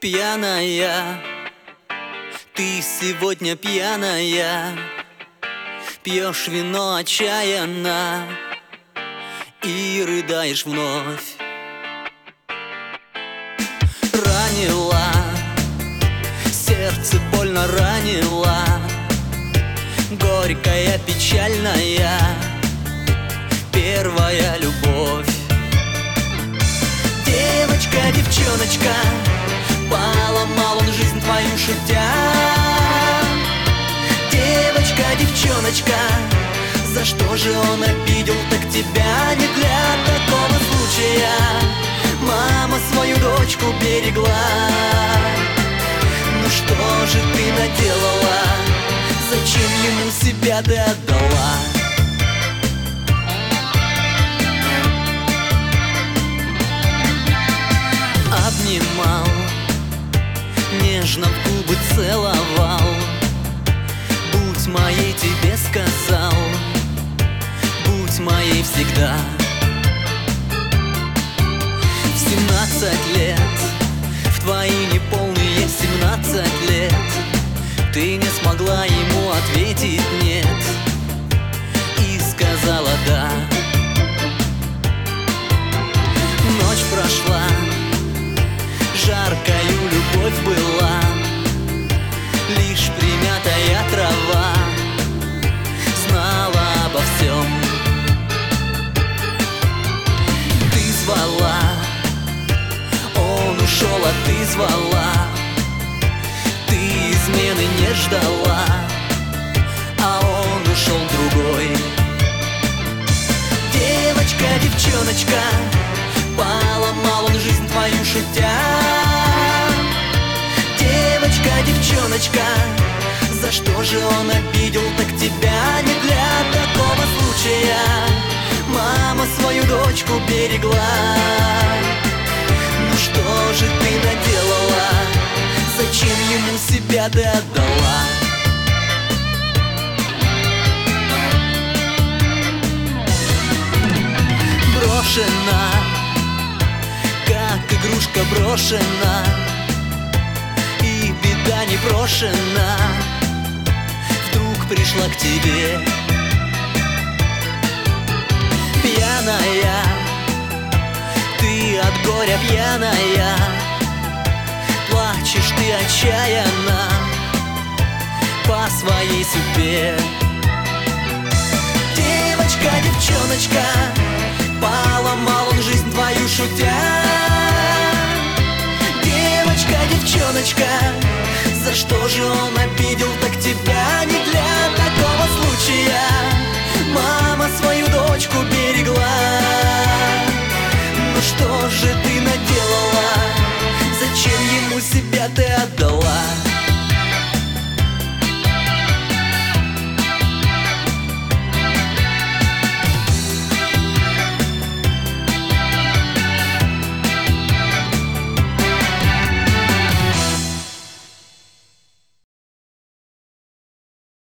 Пьяная, ты сегодня пьяная. Пьешь вино отчаянно И рыдаешь вновь. Ранила, сердце больно ранила Горькая, печальная Первая любовь. Девочка, девчоночка шутя Девочка, девчоночка За что же он обидел так тебя Не для такого случая. Мама свою дочку берегла. Ну что же ты наделала? Зачем ему себя ты отдала? Обнимал Нежно в целовал Будь моей тебе сказал. Будь моей всегда. В семнадцать лет В твои неполные семнадцать лет Ты не смогла ему ответить нет И сказала да звала Ты измены не ждала А он ушел другой. Девочка, девчоночка Поломал он жизнь твою шутя. Девочка, девчоночка За что же он обидел так тебя Не для такого случая. Мама свою дочку берегла. Ну что же себя ты отдала. Брошена как игрушка брошена И беда не брошена. Вдруг пришла к тебе Пьяная Ты от горя пьяная Плачешь ты отчаянно По своей судьбе. Девочка, девчоночка Поломал он жизнь твою шутя. Девочка, девчоночка За что же он обидел Ну что